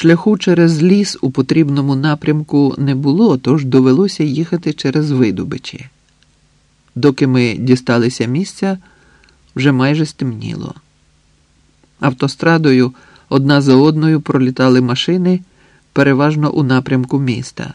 Шляху через ліс у потрібному напрямку не було, тож довелося їхати через видобичі. Доки ми дісталися місця, вже майже стемніло. Автострадою одна за одною пролітали машини, переважно у напрямку міста.